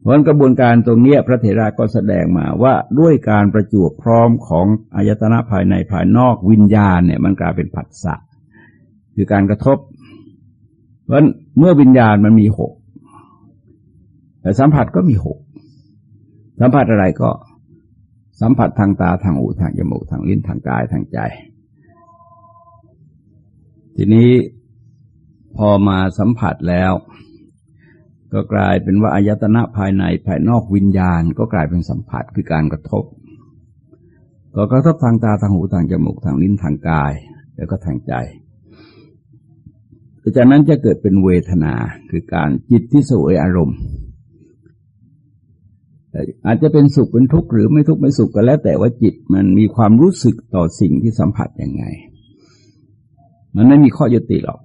เพราะกระบวนการตรงนี้พระเถระก็แสดงมาว่าด้วยการประจวบพร้อมของอายตนะภายในภายนอกวิญญาณเนี่ยมันกลายเป็นผัสสะคือการกระทบ เพราะเมื่อวิญญาณมันมีหกแต่สัมผัสก็มีหกสัมผัสอะไรก็สัมผัสทางตาทางหูทางจมูกทางลิ้นทางกายทางใจ ทีนี้พอมาสัมผัสแล้ว ก็กลายเป็นว่าอายตนะภายในภายนอกวิญญาณ ก็กลายเป็นสัมผัสคือการกระทบ ก็กระทบทางตาทางหูทางจมูกทางลิ้นทางกาย แล้วก็ทางใจ จากนั้นจะเกิดเป็นเวทนาคือการจิตที่สวยอารมณ์ อาจจะเป็นสุขเป็นทุกข์หรือไม่ทุกข์ไม่สุขก็แล้ว แต่ว่าจิตมันมีความรู้สึกต่อสิ่งที่สัมผัสยังไง มันไม่มีข้อยุติหรอก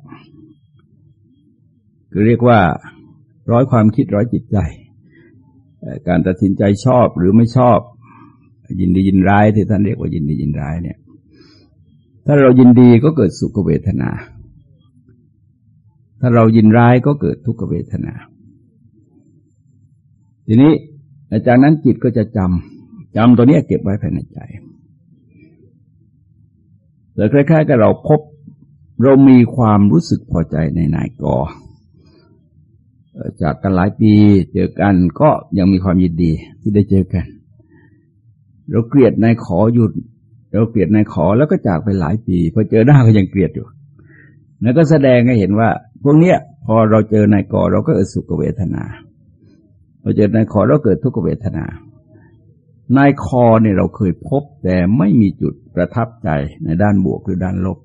คือเรียกว่า ร้อยความคิดร้อยจิตใจ การตัดสินใจชอบหรือไม่ชอบ ยินดียินร้ายที่ท่านเรียกว่ายินดียินร้ายเนี่ย ถ้าเรายินดีก็เกิดสุขเวทนา ถ้าเรายินร้ายก็เกิดทุกขเวทนา ทีนี้จากนั้นจิตก็จะจำจำตัวนี้เก็บไว้ภายในใจแต่คล้ายๆกับเราพบเรามีความรู้สึกพอใจในนายกอจากกันหลายปีเจอกันก็ยังมีความยินดีที่ได้เจอกัน เราเกลียดนายขอหยุด เราเกลียดนายขอแล้วก็จากไปหลายปีพอเจอหน้าก็ยังเกลียดอยู่นั่นก็แสดงให้เห็นว่า พวกเนี้ยพอเราเจอนายกอเราก็เกิดสุขเวทนาพอเจอนายขอเราเกิดทุกขเวทนา นายคอเนี่ยเราเคยพบแต่ไม่มีจุดประทับใจในด้านบวกหรือด้านลบ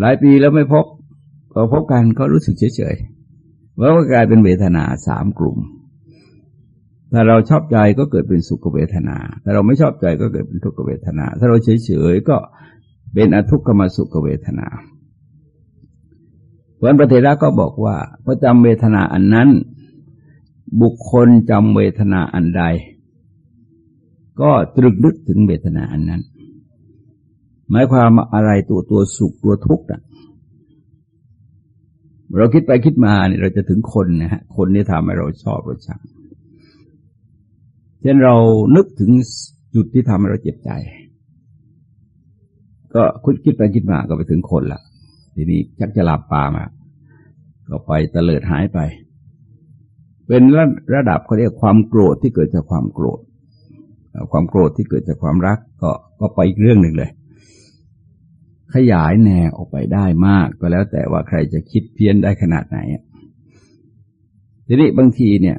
หลายปีแล้วไม่พบก็พบกันก็รู้สึกเฉยว่าก็กลายเป็นเวทนาสามกลุ่ม ถ้าเราชอบใจก็เกิดเป็นสุขเวทนา ถ้าเราไม่ชอบใจก็เกิดเป็นทุกขเวทนา ถ้าเราเฉยๆก็เป็นอทุกขมสุขเวทนา วันพระเทระก็บอกว่าพระจำเวทนาอันนั้น บุคคลจำเวทนาอันใด ก็ตรึกนึกถึงเวทนาอันนั้น หมายความอะไรตัวตัวสุขตัวทุกข์เราคิดไปคิดมาเนี่ยเราจะถึงคนนะฮะคนที่ทำให้เราชอบเราชังเช่นเรานึกถึงจุดที่ทำให้เราเจ็บใจ ก็คุดคิดไปคิดมาก็ไปถึงคนละ ทีนี้ชักจะหลับปามาก็ไปเตลิดหายไป เป็นระระดับเขาเรียกความโกรธที่เกิดจากความโกรธ ความโกรธที่เกิดจากความรัก ก็ก็ไปอีกเรื่องหนึ่งเลย ขยายแนวออกไปได้มาก ก็แล้วแต่ว่าใครจะคิดเพี้ยนได้ขนาดไหนทีนี้บางทีเนี่ย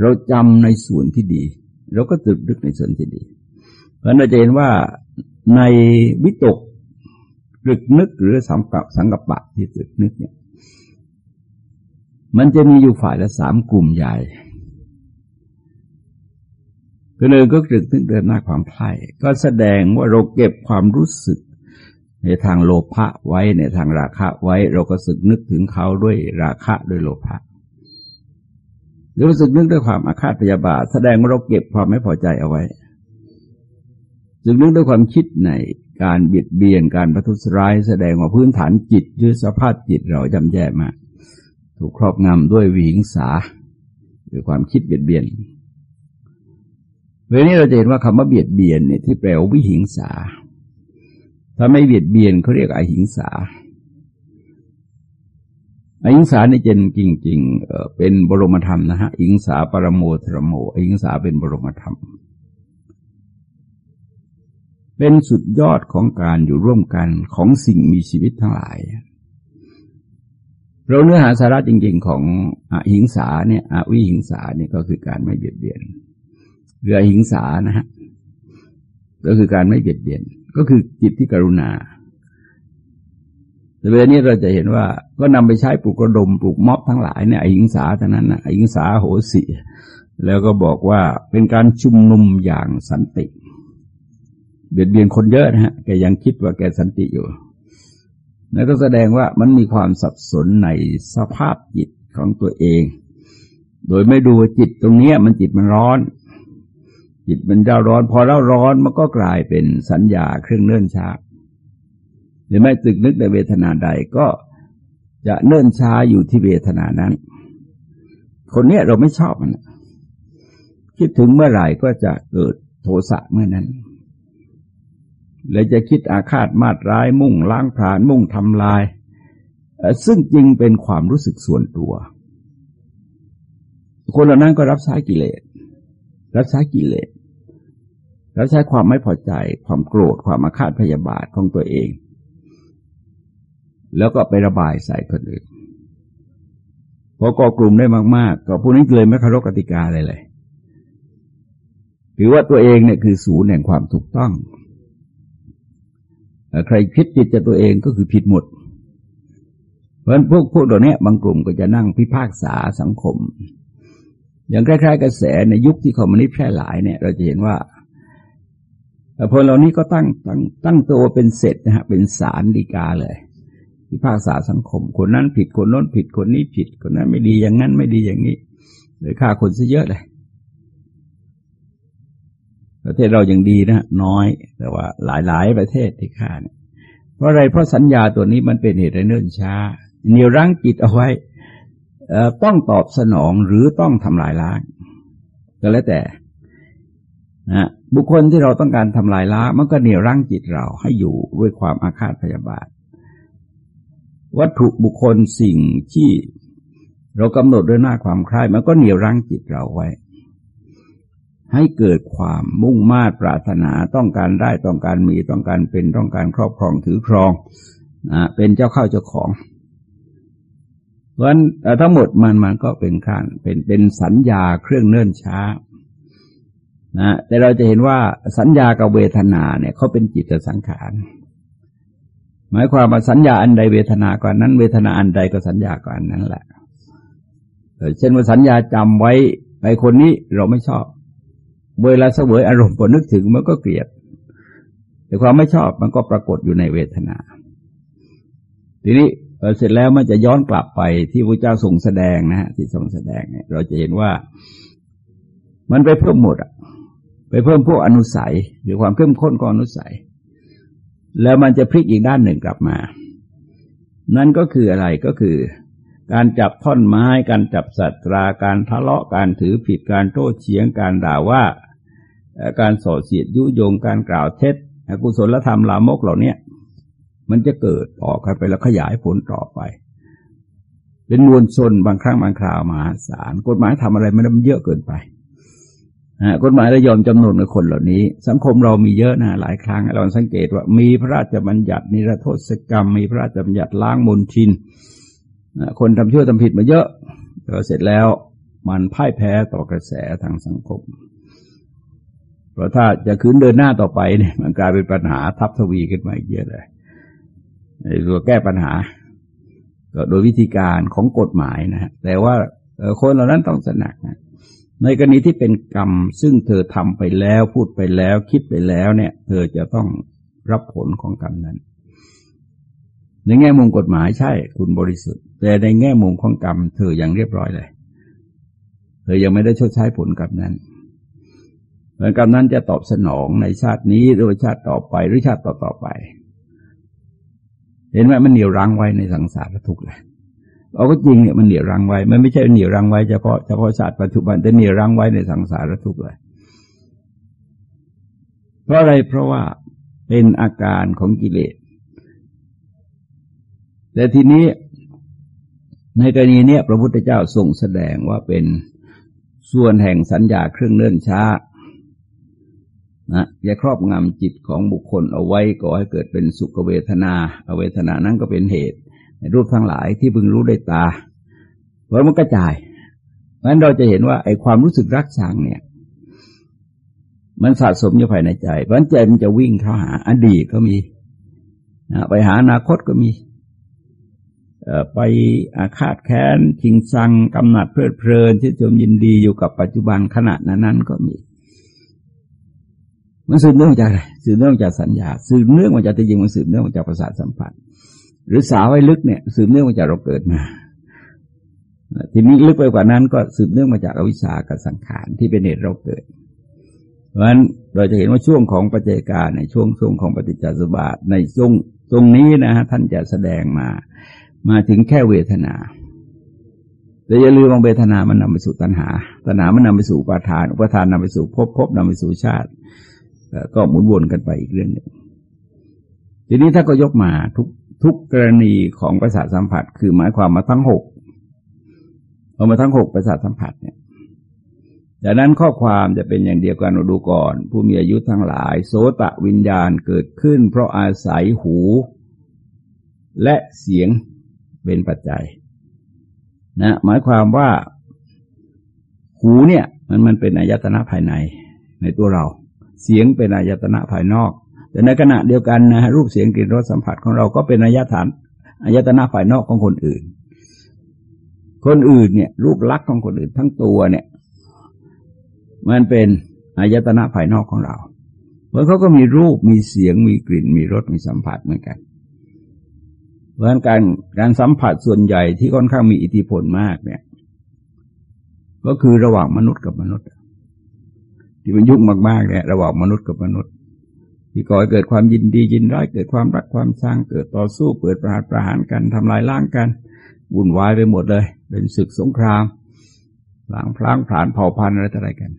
เราจำในส่วนที่ดี เราก็ตึกดึกในส่วนที่ดี เพราะเราจะเห็นว่าในวิตก รึกนึกหรือสังกับสังกับปะที่ตึกนึกเนี่ย มันจะมีอยู่ฝ่ายละสามกลุ่มใหญ่คือหนึ่งก็ตึกนึกเดินหน้าความใคร่ก็แสดงว่าเราเก็บความรู้สึก ในทางโลภะไว้ในทางราคะไว้ เราก็สึกนึกถึงเขาด้วยราคะด้วยโลภะหรือสึกนึกด้วยความอาฆาตพยาบาท แสดงว่าเราเก็บความไม่พอใจเอาไว้สึกนึกด้วยความคิดใน การเบียดเบียนการประทุษร้ายแสดงว่าพื้นฐานจิตหรือสภาพจิตเราจำแย่มาก ถูกครอบงำด้วยวิหิงสาหรือความคิดเบียดเบียนเวลานี้เราจะเห็นว่าคำว่าเบียดเบียนเนี่ยที่แปลว่าวิหิงสา ถ้าไม่เบียดเบียนเขาเรียกอหิงสาอหิงสาในเจนจริง ๆ เป็นบรมธรรมนะฮะอิงสาปรโมธรโมอหิงสาเป็นบรมธรรม เป็นสุดยอดของการอยู่ร่วมกันของสิ่งมีชีวิตทั้งหลาย เราเนื้อหาสาระจริง ๆ ของอหิงสาเนี่ยอวิหิงสาเนี่ยก็คือการไม่เบียดเบียนเรือหิงสานะฮะก็คือการไม่เบียดเบียน ก็คือจิตที่กรุณาแต่เวลานี้เราจะเห็นว่า ก็นำไปใช้ปลูกกระดมปลูกม็อบทั้งหลายเนี่ยอหิงสาเท่านั้นนะอหิงสาโหสิ แล้วก็บอกว่าเป็นการชุมนุมอย่างสันติ เบียดเบียนคนเยอะนะฮะแกยังคิดว่าแกสันติอยู่นั่นก็แสดงว่ามันมีความสับสนในสภาพจิตของตัวเอง โดยไม่ดูจิตตรงนี้มันจิตมันร้อน จิตมันเจ้าร้อน พอเล่าร้อนมันก็กลายเป็นสัญญาเครื่องเนื่นช้าหรือไม่ตึกนึกในเวทนาใดก็จะเนื่นช้าอยู่ที่เวทนานั้น คนเนี้ยเราไม่ชอบมันคิดถึงเมื่อไหร่ก็จะเกิดโทสะเมื่อนั้น และจะคิดอาฆาตมาดร้ายมุ่งล้างผลาญมุ่งทำลาย ซึ่งจริงเป็นความรู้สึกส่วนตัว คนเหล่านั้นก็รับใช้กิเลส รับใช้กิเลส รับใช้ความไม่พอใจ ความโกรธ ความอาฆาตพยาบาทของตัวเอง แล้วก็ไประบายใส่คนอื่นพอก่อกลุ่มได้มาก ๆ ก็พวกนี้เลยไม่เคารพกติกาเลยเลยถือว่าตัวเองเนี่ยคือศูนย์แห่งความถูกต้อง ใครผิดจิตจะตัวเองก็คือผิดหมด เพราะฉะนั้นพวกพวกตัวนี้บางกลุ่มก็จะนั่งพิพากษาสังคม อย่างคล้ายๆ กระแสในยุคที่คอมมิวนิสต์แพร่หลายเนี่ย เราจะเห็นว่าพลเหล่านี้ก็ตั้งตั้งตั้งตัวเป็นเสร็จนะฮะเป็นสารดีกาเลย พิพากษาสังคม คนนั้นผิดคนโน้นผิดคนนี้ผิดคนนั้นไม่ดีอย่างนั้นไม่ดีอย่างนี้เลยฆ่าคนซะเยอะเลย ประเทศเรายังดีนะน้อย แต่ว่าหลายๆ ประเทศที่ฆ่าเนี่ยเพราะอะไรเพราะสัญญาตัวนี้มันเป็นเหตุให้เนิ่นช้าเหนี่ยวรั้งจิตเอาไว้ต้องตอบสนองหรือต้องทำลายล้างก็แล้วแต่นะบุคคลที่เราต้องการทำลายล้างมันก็เหนี่ยวรั้งจิตเราให้อยู่ด้วยความอาฆาตพยาบาท วัตถุบุคคลสิ่งที่เรากำหนดด้วยหน้าความคล้ายมันก็เหนี่ยวรั้งจิตเราไว้ ให้เกิดความมุ่งมา่ปรารถนาต้องการได้ต้องการมีต้องการเป็นต้องการครอบครองถือครองนะเป็นเจ้าเข้าเจ้าของ เพราะฉะนั้นทั้งหมดมันมันก็เป็นการเป็นเป็นสัญญาเครื่องเนื่นช้านะแต่เราจะเห็นว่าสัญญากับเวทนาเนี่ยเขาเป็นจิตสังขาร หมายความว่าสัญญาอันใดเวทนาก่อนนั้น เวทนาอันใดก็สัญญาก่อนนั้นแหละเช่นว่าสัญญาจำไว้ไปคนนี้เราไม่ชอบ เวลาเสวยอารมณ์พอนึกถึงมันก็เกลียด แต่ความไม่ชอบมันก็ปรากฏอยู่ในเวทนา ทีนี้เสร็จแล้วมันจะย้อนกลับไปที่พระเจ้าทรงแสดงนะฮะที่ทรงแสดงเนี่ย เราจะเห็นว่ามันไปเพิ่มหมดอะไปเพิ่มพวกอนุสัย หรือความเข้มข้นของอนุสัย แล้วมันจะพลิกอีกด้านหนึ่งกลับมา นั่นก็คืออะไรก็คือ การจับท่อนไม้ การจับสัตรา การทะเลาะการถือผิดการโต้เฉียงการด่าว่า การส่อเสียดยุยงการกล่าวเท็จกุศลธรรมลามกเหล่านี้มันจะเกิดออกกันไปแล้วขยายผลต่อไป เป็นมวลชนบางครั้งบางคราวมหาศาลกฎหมายทำอะไรไม่ได้มันเยอะเกินไปกฎหมายรายอมจำนวนในคนเหล่านี้ สังคมเรามีเยอะนะหลายครั้งเราสังเกตว่ามีพระราชบัญญัตินิรโทษกรรม มีพระราชบัญญัติล้างมลทินคนทำชั่วทำผิดมาเยอะแต่เสร็จแล้วมันพ่ายแพ้ต่อกระแสทางสังคม เพราะถ้าจะคืนเดินหน้าต่อไปเนี่ยมันกลายเป็นปัญหาทับทวีขึ้นมาอีกเยอะเลยในตัวแก้ปัญหา ก็โดยวิธีการของกฎหมายนะฮะแต่ว่าคนเหล่านั้นต้องสนักนะในกรณีที่เป็นกรรม ซึ่งเธอทำไปแล้วพูดไปแล้ว คิดไปแล้วเนี่ย เธอจะต้องรับผลของกรรมนั้น ในแง่มุมกฎหมายใช่ คุณบริสุทธิ์ แต่ในแง่มุมของกรรม เธอยังเรียบร้อยเลย เธอยังไม่ได้ชดใช้ผลกรรมนั้น ผลกรรมนั้นจะตอบสนองในชาตินี้หรือชาติต่อไปหรือชาติต่อต่อไป เห็นไหมมันเหนี่ยวรั้งไว้ในสังสารทุกข์เลยเอาก็จริงเนี่ยมันเหนี่ยวรังไว้ มันไม่ใช่เหนี่ยวรังไว้เฉพาะเฉพาะศาตร์ปัจจุบันแต่เหนี่ยวรังไว้ในสังสารทุกข์เลยเพราะอะไรเพราะว่าเป็นอาการของกิเลสแต่ทีนี้ในกรณีนี้พระพุทธเจ้าทรงแสดงว่าเป็นส่วนแห่งสัญญาเครื่องเนื่นช้า นะอย่าครอบงำจิตของบุคคลเอาไว้ก่อให้เกิดเป็นสุขเวทนาเวทนานั้นก็เป็นเหตุ ในรูปทั้งหลายที่พึงรู้ได้ตา เพราะมันกระจายเพราะนั้นเราจะเห็นว่าไอ้ความรู้สึกรักชังเนี่ย มันสะสมอยู่ภายในใจ เพราะนั้นใจมันจะวิ่งเข้าหาอดีตก็มีนะไปหาอนาคตก็มีไปอาฆาตแค้นชิงชังกำหนัดเพลิดเพลินที่จมยินดีอยู่กับปัจจุบันขณะนั้นนั้นก็มี มันสืบเนื่องจากอะไรสืบเนื่องจากสัญญาสืบเนื่องมาจากที่จริงมันสืบเนื่องมาจากประสาทสัมผัส หรือสาวไว้ลึกเนี่ยสืบเนื่องมาจากเราเกิดมาทีนี้ลึกไปกว่านั้นก็สืบเนื่องมาจากอวิชชากับสังขารที่เป็นเหตุเราเกิด เพราะฉะนั้นเราจะเห็นว่าช่วงของปัจจัยการในช่วงช่วงของปฏิจจสมบัติในช่วงตรงนี้นะฮะท่านจะแสดงมา มาถึงแค่เวทนา แต่อย่าลืมว่าเวทนามันนำไปสู่ตัณหา ตัณหามันนำไปสู่อุปาทาน อุปาทานนำไปสู่ภพภพนำไปสู่ชาติ ก็หมุนวนกันไปอีกเรื่องหนึ่งทีนี้ถ้าก็ยกมาทุกทุกกรณีของประสาทสัมผัส คือหมายความมาทั้งหกเอามาทั้งหกประสาทสัมผัสเนี่ยจากนั้นข้อความจะเป็นอย่างเดียวกันดูก่อน ผู้มีอายุทั้งหลาย โสตะวิญญาณเกิดขึ้น เพราะอาศัยหู และเสียงเป็นปัจจัยนะหมายความว่า หูเนี่ย มันมันเป็นอายตนะภายในในตัวเรา เสียงเป็นอายตนะภายนอก แต่ในขณะเดียวกันนะรูปเสียงกลิ่นรสสัมผัสของเราก็เป็นอายตนะอายตนะภายนอกของคนอื่น คนอื่นเนี่ยรูปลักษณ์ของคนอื่นทั้งตัวเนี่ย มันเป็นอายตนะภายนอกของเรา เพราะเขาก็มีรูปมีเสียงมีกลิ่น มีรสมีสัมผัสเหมือนกัน เพราะฉะนั้นการการสัมผัสส่วนใหญ่ที่ค่อนข้างมีอิทธิพลมากเนี่ย ก็คือระหว่างมนุษย์กับมนุษย์ ที่มันยุ่งมากๆเนี่ยระหว่างมนุษย์กับมนุษย์ ที่ก่อให้เกิดความยินดียินร้ายเกิดความรักความชังเกิดต่อสู้เปิดประหารประหารกันทำลายล้างกันวุ่นวายไปหมดเลย เป็นศึกสงครามหลังพลางผานเผ่าพันธุ์อะไรต่ออะไรกัน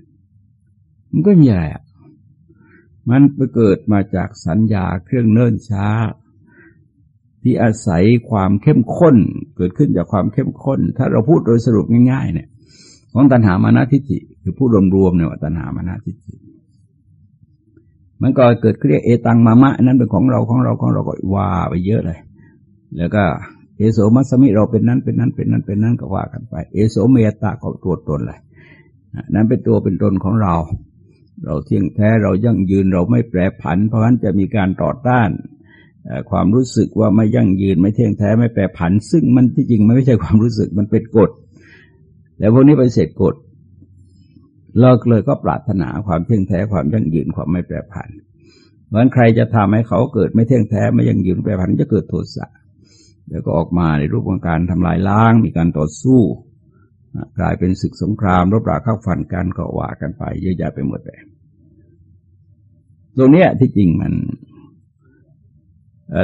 มันก็มีอะไรอะมันไปเกิดมาจากสัญญาเครื่องเนิ่นช้า ที่อาศัยความเข้มข้น เกิดขึ้นจากความเข้มข้น ถ้าเราพูดโดยสรุปง่าย ๆ เนี่ย ของตัณหามานาทิฏฐิ คือพูดรวมๆเนี่ยตัณหามานาทิฏฐิมันก็เกิดขึ้นเรียกเอตังมามะนั้นเป็นของเราของเราของเราก็ว่าไปเยอะเลย แล้วก็เอโสมัสมิเราเป็นนั้นเป็นนั้นเป็นนั้นเป็นนั้นก็ว่ากันไป เอโสเมตตาก็ตัวตนเลยนั้นเป็นตัวเป็นตนของเรา เราเที่ยงแท้เรายั่งยืนเราไม่แปรผัน เพราะฉะนั้นจะมีการต่อต้านความรู้สึกว่าไม่ยั่งยืนไม่เที่ยงแท้ไม่แปรผัน ซึ่งมันที่จริงมันไม่ใช่ความรู้สึกมันเป็นกฎแต่พวกนี้ไปเสร็จกฎ เลิกเลยก็ปรารถนาความเที่ยงแท้ความยั่งยืนความไม่แปรผันเพราะใครจะทำให้เขาเกิดไม่เที่ยงแท้ไม่ยั่งยืนแปรผันจะเกิดโทสะแล้วก็ออกมาในรูปของการทำลายล้าง มีการต่อสู้ กลายเป็นศึกสงครามรบราข้าฟันกันก็ว่ากันไป เยอะแยะไปหมดเลยตรงนี้ที่จริงมัน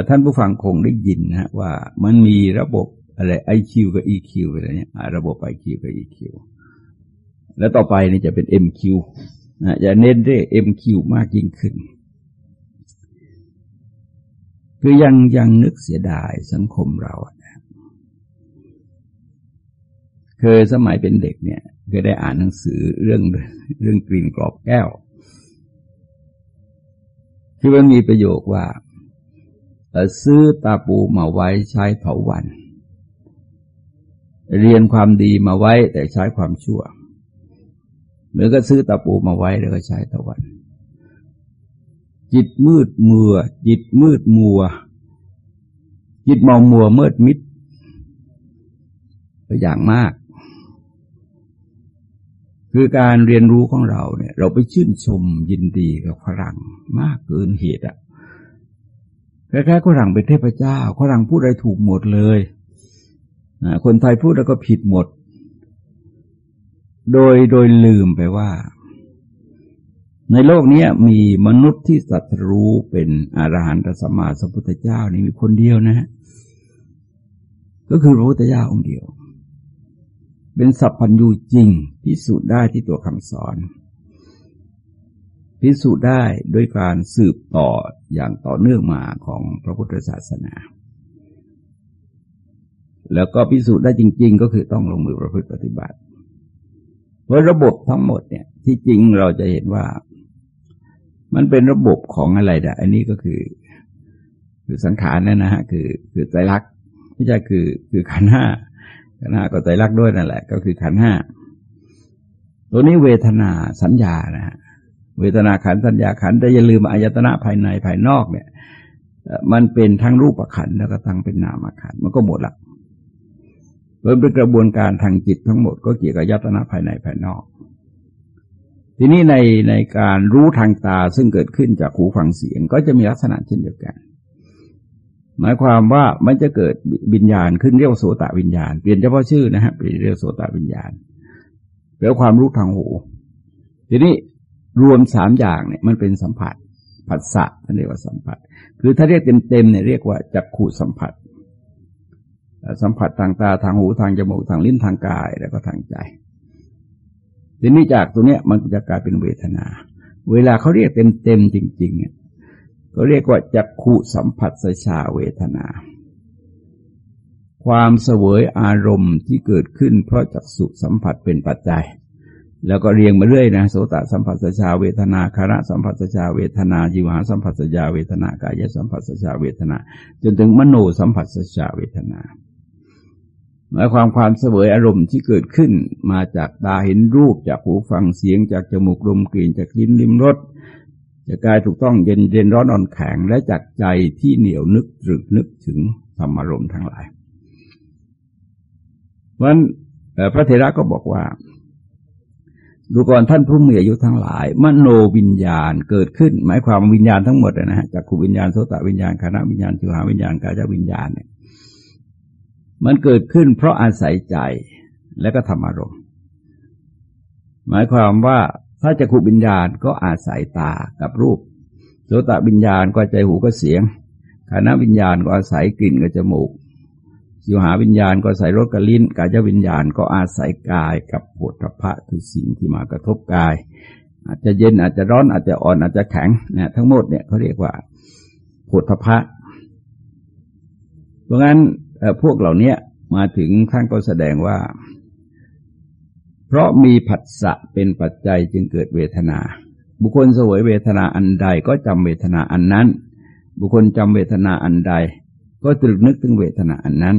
ท่านผู้ฟังคงได้ยินนะว่ามันมีระบบอะไร IQ กับ EQ อะไรเนี่ยระบบ IQ กับ EQ แล้วต่อไปนี่จะเป็น MQ นะจะเน้นได้ MQ มากยิ่งขึ้น คือยังยังนึกเสียดายสังคมเราเคยสมัยเป็นเด็กเนี่ยเคยได้อ่านหนังสือเรื่องเรื่องกลิ่นกรอบแก้ว ที่มันมีประโยคว่าซื้อตาปูมาไว้ใช้เผาวัน เรียนความดีมาไว้แต่ใช้ความชั่ว เหมือนก็ซื้อตาปูมาไว้แล้วก็ใช้ตะวัน จิตมืดมัว จิตมืดมัว จิตมองมัวมืดมิดตัวอย่างมาก คือการเรียนรู้ของเราเนี่ย เราไปชื่นชมยินดีกับฝรั่งมากเกินเหตุอะคล้ายๆฝรั่งเป็นเทพเจ้าฝรั่งพูดอะไรถูกหมดเลยคนไทยพูดแล้วก็ผิดหมด โดยโดยลืมไปว่า ในโลกนี้มีมนุษย์ที่สัตรู้เป็นอรหันตสัมมาสัมพุทธเจ้านี่มีคนเดียวนะฮะก็คือพระพุทธเจ้าองค์เดียว เป็นสัพพัญญูจริงพิสูจน์ได้ที่ตัวคำสอน พิสูจน์ได้ด้วยการสืบต่ออย่างต่อเนื่องมาของพระพุทธศาสนาแล้วก็พิสูจน์ได้จริง ๆ ก็คือต้องลงมือประพฤติปฏิบัติ เพราะระบบทั้งหมดเนี่ย ที่จริงเราจะเห็นว่า มันเป็นระบบของอะไรนะอันนี้ก็คือ คือสังขารนั่นนะฮะคือคือใจรักไม่ใช่คือคือขันห้าขันห้าก็ใจรักด้วยนั่นแหละ ก็คือขันห้าตัวนี้เวทนาสัญญานะฮะเวทนาขันสัญญาขันแต่อย่าลืมอายตนะภายในภายนอกเนี่ย มันเป็นทั้งรูปขันแล้วก็ทั้งเป็นนามขันมันก็หมดละ มันเป็นกระบวนการทางจิตทั้งหมดก็เกี่ยวกับยตนะภายในภายนอก ทีนี้ในในการรู้ทางตาซึ่งเกิดขึ้นจากหูฟังเสียงก็จะมีลักษณะเช่นเดียวกัน หมายความว่ามันจะเกิดวิญญาณขึ้นเรียกโสตวิญญาณ เปลี่ยนเฉพาะชื่อนะฮะเปลี่ยนเรียกโสตวิญญาณแปลความรู้ทางหู ทีนี้รวมสามอย่างเนี่ยมันเป็นสัมผัสผัสสะท่านเรียกว่าสัมผัส คือถ้าเรียกเต็มๆเนี่ยเรียกว่าจักขู่สัมผัส สัมผัสทางตาทางหูทางจมูกทางลิ้นทางกายแล้วก็ทางใจ ทีนี้จากตรงเนี้ยมันจะกลายเป็นเวทนา เวลาเขาเรียกเต็มๆจริงๆเนี่ยก็เรียกว่าจักขู่สัมผัสสชาเวทนา ความเสวยอารมณ์ที่เกิดขึ้นเพราะจักสุสัมผัสเป็นปัจจัย แล้วก็เรียงมาเรื่อยนะโสตสัมผัสชาเวทนาคาระสัมผัสชาเวทนาจิวหาสัมผัสชาเวทนากายสัมผัสชาเวทนา จนถึงมโนสัมผัสชาเวทนา หมายความความเสวยอารมณ์ที่เกิดขึ้นมาจากตาเห็นรูปจากหูฟังเสียงจากจมูกลมกลิ่นจากลิ้นลิ้มรสจากกายถูกต้องเย็นเย็นร้อนอ่อนแข็งและจากใจที่เหนียวนึกตรึกนึกถึงธรรมารมณ์ทั้งหลายเพราะนั้นพระเถระก็บอกว่า ดูก่อนท่านผู้มีอายุทั้งหลาย มโนวิญญาณเกิดขึ้น หมายความวิญญาณทั้งหมดนะฮะจากขูวิญญาณโสตวิญญาณคณะวิญญาณจิวหาวิญญาณกายวิญญาณเนี่ย มันเกิดขึ้นเพราะอาศัยใจและก็ธรรมารมณ์หมายความว่าถ้าจะขูวิญญาณก็อาศัยตากับรูปโสตวิญญาณก็ใจหูก็เสียงคณะวิญญาณก็อาศัยกลิ่นกับจมูกสิวหาวิญญาณก็ใส่รถกระลิ้น กายวิญญาณก็อาศัยกายกับปวดพระคือสิ่งที่มากระทบกาย อาจจะเย็นอาจจะร้อนอาจจะอ่อนอาจจะแข็งนะทั้งหมดเนี่ยเขาเรียกว่าปวดพระเพราะงั้น พวกเหล่านี้มาถึงท่านก็แสดงว่า เพราะมีผัสสะเป็นปัจจัยจึงเกิดเวทนา บุคคลสวยเวทนาอันใดก็จำเวทนาอันนั้น บุคคลจำเวทนาอันใด ก็ตรึกนึกถึงเวทนาอันนั้น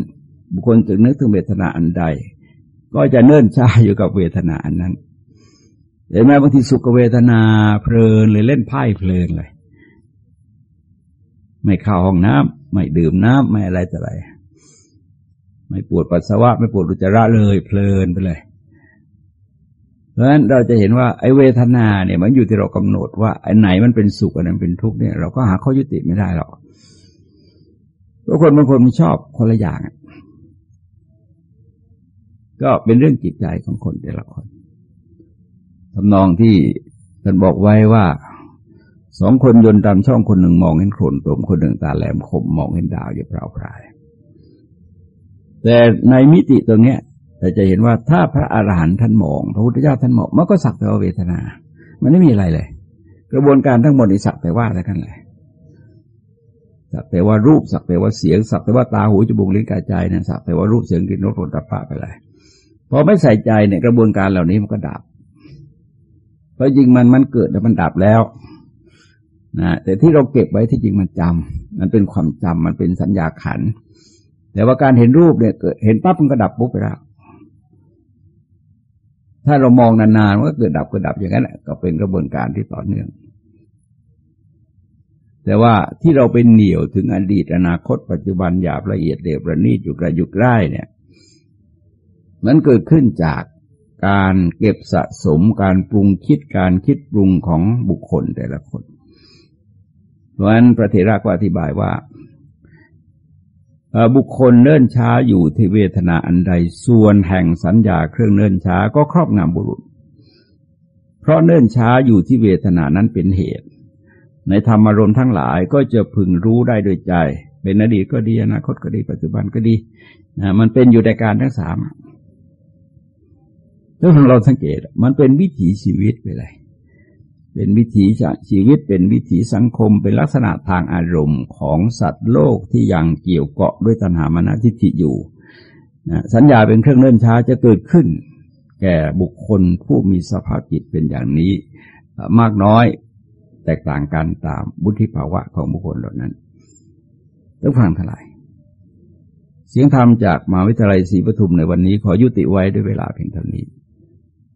บุคคลถึงนึกถึงเวทนาอันใด ก็จะเนิ่นช้าอยู่กับเวทนาอันนั้นเห็นไหมบางทีสุขเวทนาเพลินเลยเล่นไพ่เพลินเลย ไม่เข้าห้องน้ำไม่ดื่มน้ำไม่อะไรแต่ไร ไม่ปวดปัสสาวะ ไม่ปวดอุจจาระเลยเพลินไปเลย เพราะฉะนั้นเราจะเห็นว่าไอ้เวทนาเนี่ยมันอยู่ที่เรากำหนดว่าไอ้ไหนมันเป็นสุขอันนั้นเป็นทุกข์เนี่ยเราก็หาข้อยุติไม่ได้หรอกบางคนบางคนมันชอบคนละอย่าง ก็เป็นเรื่องจิตใจของคนแต่ละคนทำนองที่ท่านบอกไว้ว่าสองคนยนต์ตามช่องคนหนึ่งมองเห็นโขนตมคนหนึ่งตาแหลมคมมองเห็นดาวอยู่เปล่าพราย แต่ในมิติตรงเนี้ยแต่จะเห็นว่าถ้าพระอาหารหันต์ท่านมองพระพุทธเจ้าท่านมองมันก็สักแต่ว่าเวทนา มันไม่มีอะไรเลย กระบวนการทั้งหมดนี่สักแต่ว่าแล้วกันเลยสักแต่ว่ารูปสักแต่ว่าเสียงสักแต่ว่าตาหูจมูกลิ้นกายใจเนี่ยสักแต่ว่ารูปเสียงกลิ่นรสผลิภัณฑ์ไปเลยพอไม่ใส่ใจเนี่ยกระบวนการเหล่านี้มันก็ดับ เพราะจริงมันมันเกิดแล้วมันดับแล้วนะแต่ที่เราเก็บไว้ที่จริงมันจำมันเป็นความจำมันเป็นสัญญาขัน แต่ว่าการเห็นรูปเนี่ยเกิดเห็นปั๊บมันก็ดับปุ๊บไปแล้วถ้าเรามองนานๆมันก็เกิดดับเกิดดับอย่างนั้นแหละก็เป็นกระบวนการที่ต่อเนื่อง แต่ว่าที่เราเป็นเหนี่ยวถึงอดีตอนาคต ปัจจุบันหยาบละเอียดเดบระณีตอยู่กระยุกไร้เนี่ย มันเกิดขึ้นจากการเก็บสะสมการปรุงคิดการคิดปรุงของบุคคลแต่ละคน เพราะฉะนั้นพระเถระก็อธิบายว่า บุคคลเนิ่นช้าอยู่ที่เวทนาอันใด ส่วนแห่งสัญญาเครื่องเนิ่นช้าก็ครอบงำบุรุษ เพราะเนิ่นช้าอยู่ที่เวทนานั้นเป็นเหตุ ในธรรมารมณ์ทั้งหลายก็จะพึงรู้ได้โดยใจ เป็นอดีตก็ดีอนาคตก็ดีปัจจุบันก็ดีนะมันเป็นอยู่ในการทั้งสามถ้าเราสังเกตมันเป็นวิถีชีวิตไปเลย เป็นวิถีชีวิตเป็นวิถีสังคมเป็นลักษณะทางอารมณ์ของสัตว์โลกที่ยังเกี่ยวเกาะด้วยตัณหามานะทิฏฐิอยู่สัญญาเป็นเครื่องเลื่นช้าจะเกิดขึ้น แก่บุคคลผู้มีสภาพจิตเป็นอย่างนี้ มากน้อยแตกต่างกันตามบุธิภาวะของบุคคลเหล่านั้นต้องฟังทลาย เสียงธรรมจากมหาวิทยาลัยศรีปทุมในวันนี้ขอยุติไว้ด้วยเวลาเพียงเท่านี้